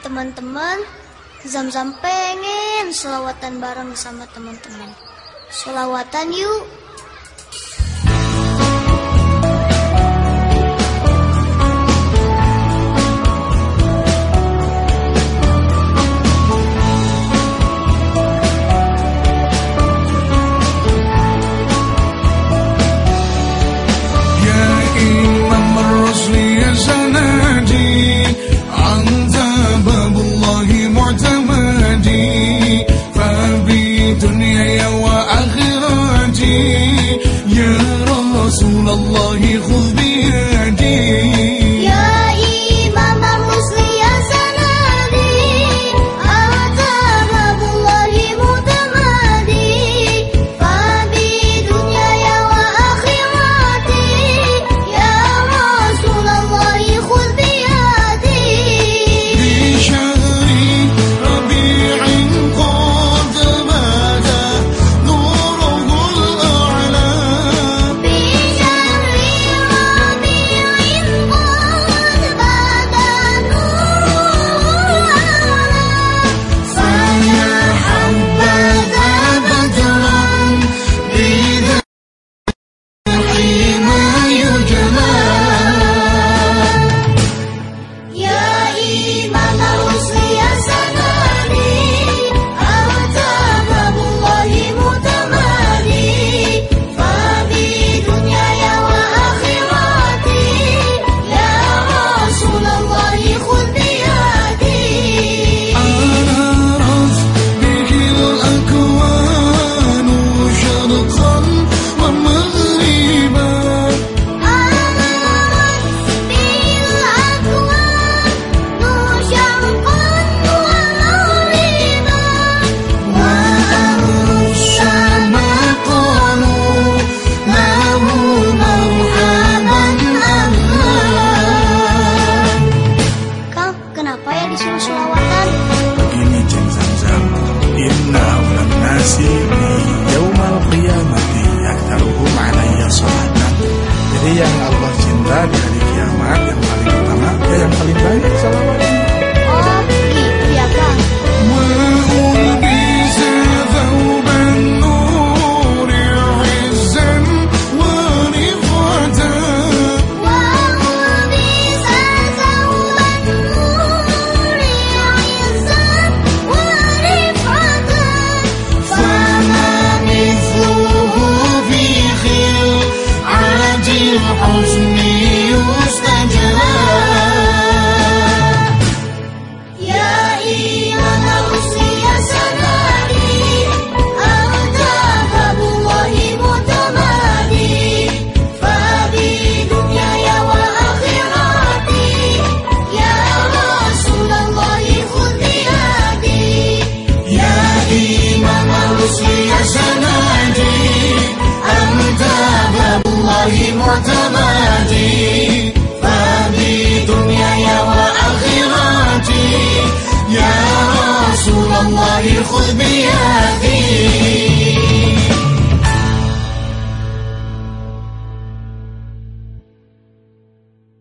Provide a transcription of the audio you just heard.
Teman-teman, Zam-zam pengen selawatan bareng sama teman-teman. Selawatan yuk. دنياي وآخرتي يا رسول الله خذ بيدي nasibi yaumal qiyamati yaktaruhum alaiya sholatan jadi yang Allah cinta di hari kiamat yang paling utama ya yang paling banyak salawatnya 好。Never do